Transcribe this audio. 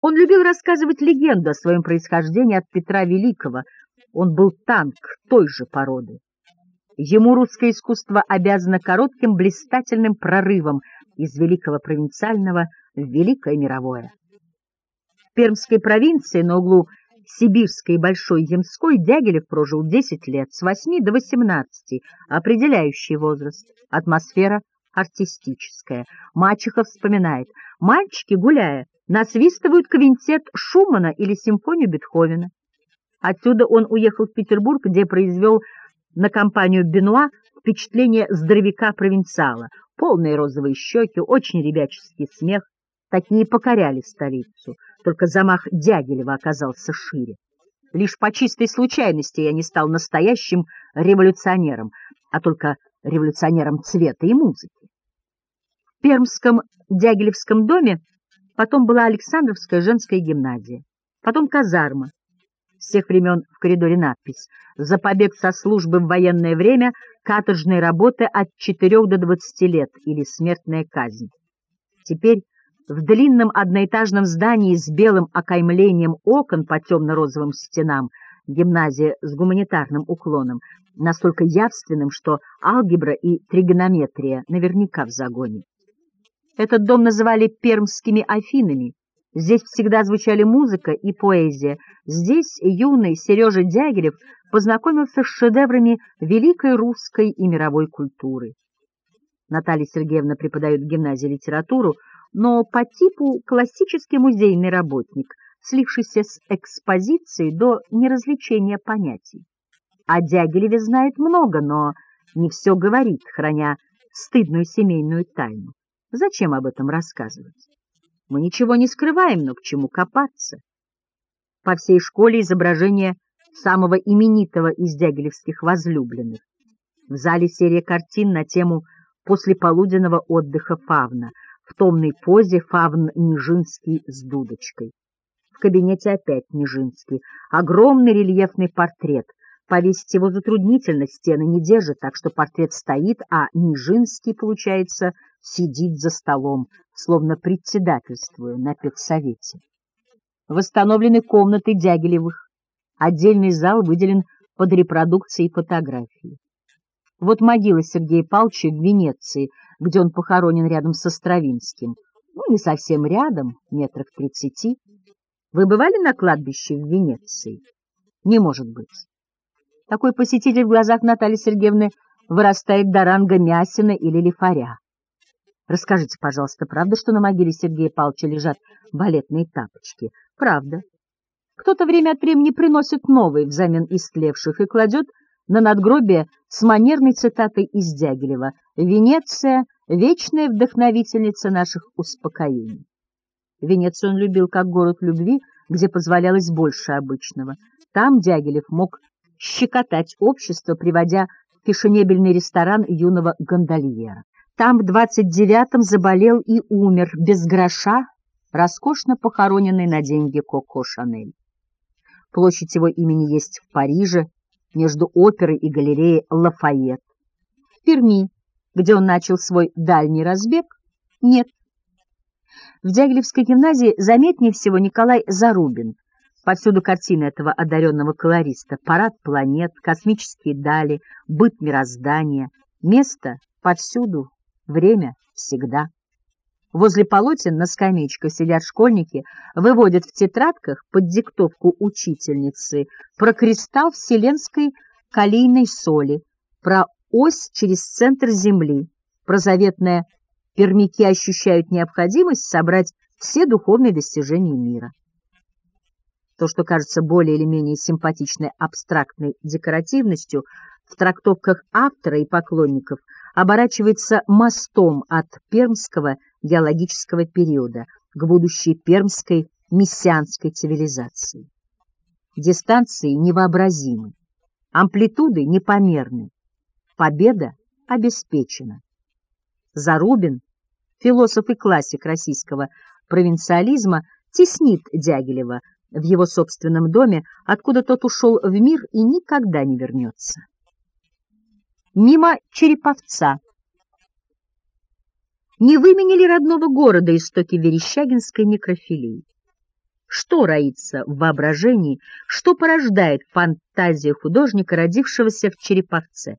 Он любил рассказывать легенду о своем происхождении от Петра Великого. Он был танк той же породы. Ему русское искусство обязано коротким блистательным прорывом из великого провинциального в великое мировое. В Пермской провинции на углу Сибирской и Большой Ямской Дягилев прожил 10 лет, с 8 до 18, определяющий возраст, атмосфера артистическая. Мачеха вспоминает, мальчики, гуляя, насвистывают квинтет Шумана или симфонию Бетховена. Отсюда он уехал в Петербург, где произвел на компанию Бенуа впечатление здоровяка-провинциала. Полные розовые щеки, очень ребяческий смех. Такие покоряли столицу, только замах Дягилева оказался шире. Лишь по чистой случайности я не стал настоящим революционером, а только революционером цвета и музыки. В Пермском Дягилевском доме потом была Александровская женская гимназия, потом казарма, с тех времен в коридоре надпись «За побег со службы в военное время каторжной работы от 4 до 20 лет или смертная казнь». Теперь в длинном одноэтажном здании с белым окаймлением окон по темно-розовым стенам гимназия с гуманитарным уклоном, настолько явственным, что алгебра и тригонометрия наверняка в загоне. Этот дом называли пермскими Афинами, Здесь всегда звучали музыка и поэзия. Здесь юный Сережа Дягилев познакомился с шедеврами великой русской и мировой культуры. Наталья Сергеевна преподает в гимназии литературу, но по типу классический музейный работник, слившийся с экспозицией до неразличения понятий. О Дягилеве знает много, но не все говорит, храня стыдную семейную тайну. Зачем об этом рассказывать? Мы ничего не скрываем, но к чему копаться? По всей школе изображение самого именитого из дягилевских возлюбленных. В зале серия картин на тему послеполуденного отдыха фавна. В томной позе фавн Нижинский с дудочкой. В кабинете опять Нижинский. Огромный рельефный портрет. Повесить его затруднительно, стены не держат, так что портрет стоит, а Нижинский, получается, сидит за столом, словно председательствуя на педсовете. Восстановлены комнаты Дягилевых. Отдельный зал выделен под репродукцией фотографии. Вот могила Сергея Павловича в Венеции, где он похоронен рядом со Стравинским. Ну, не совсем рядом, метрах тридцати. Вы бывали на кладбище в Венеции? Не может быть. Такой посетитель в глазах Натальи Сергеевны вырастает до ранга Мясина или Лифаря. Расскажите, пожалуйста, правда, что на могиле Сергея Павловича лежат балетные тапочки? Правда. Кто-то время от времени приносит новые взамен истлевших и кладет на надгробие с манерной цитатой из Дягилева «Венеция — вечная вдохновительница наших успокоений». Венецию он любил как город любви, где позволялось больше обычного. Там Дягилев мог щекотать общество, приводя в фешенебельный ресторан юного гондольера. Там в двадцать девятом заболел и умер, без гроша, роскошно похороненный на деньги Коко Шанель. Площадь его имени есть в Париже, между оперой и галереей Лафайет. В Перми, где он начал свой дальний разбег, нет. В Дягилевской гимназии заметнее всего Николай Зарубин. Повсюду картины этого одаренного колориста, парад планет, космические дали, быт мироздания, место повсюду Время всегда. Возле полотен на скамеечках сидят школьники, выводят в тетрадках под диктовку учительницы про кристалл вселенской калийной соли, про ось через центр Земли, про заветное пермяки ощущают необходимость собрать все духовные достижения мира. То, что кажется более или менее симпатичной абстрактной декоративностью в трактовках автора и поклонников – оборачивается мостом от пермского геологического периода к будущей пермской мессианской цивилизации. Дистанции невообразимы, амплитуды непомерны, победа обеспечена. Зарубин, философ и классик российского провинциализма, теснит Дягилева в его собственном доме, откуда тот ушел в мир и никогда не вернется мимо Череповца. Не выменили родного города истоки Верещагинской некрофилии. что роится в воображении, что порождает фантазия художника, родившегося в Череповце.